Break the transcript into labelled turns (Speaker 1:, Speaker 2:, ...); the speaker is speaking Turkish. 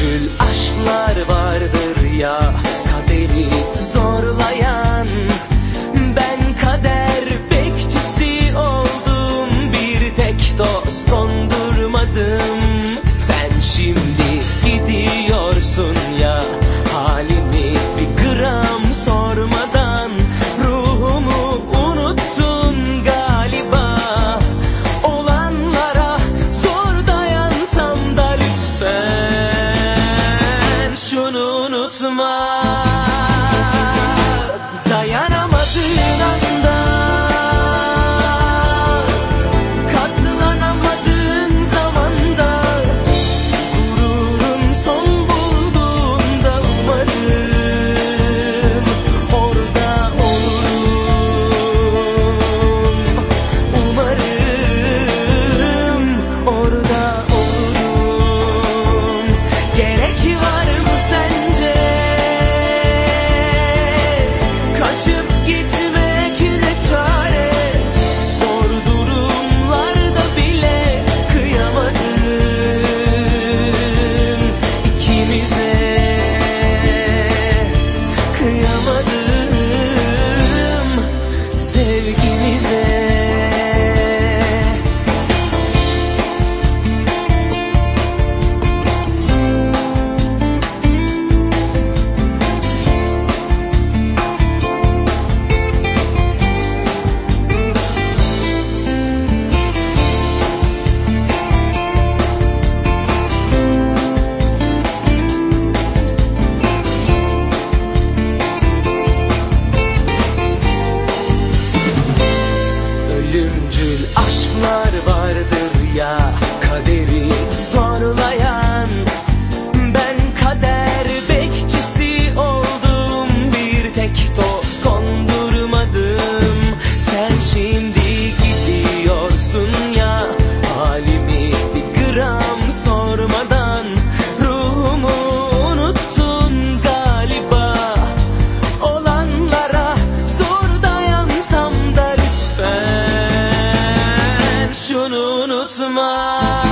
Speaker 1: gül aşklar var kaderi sorlayan tomorrow.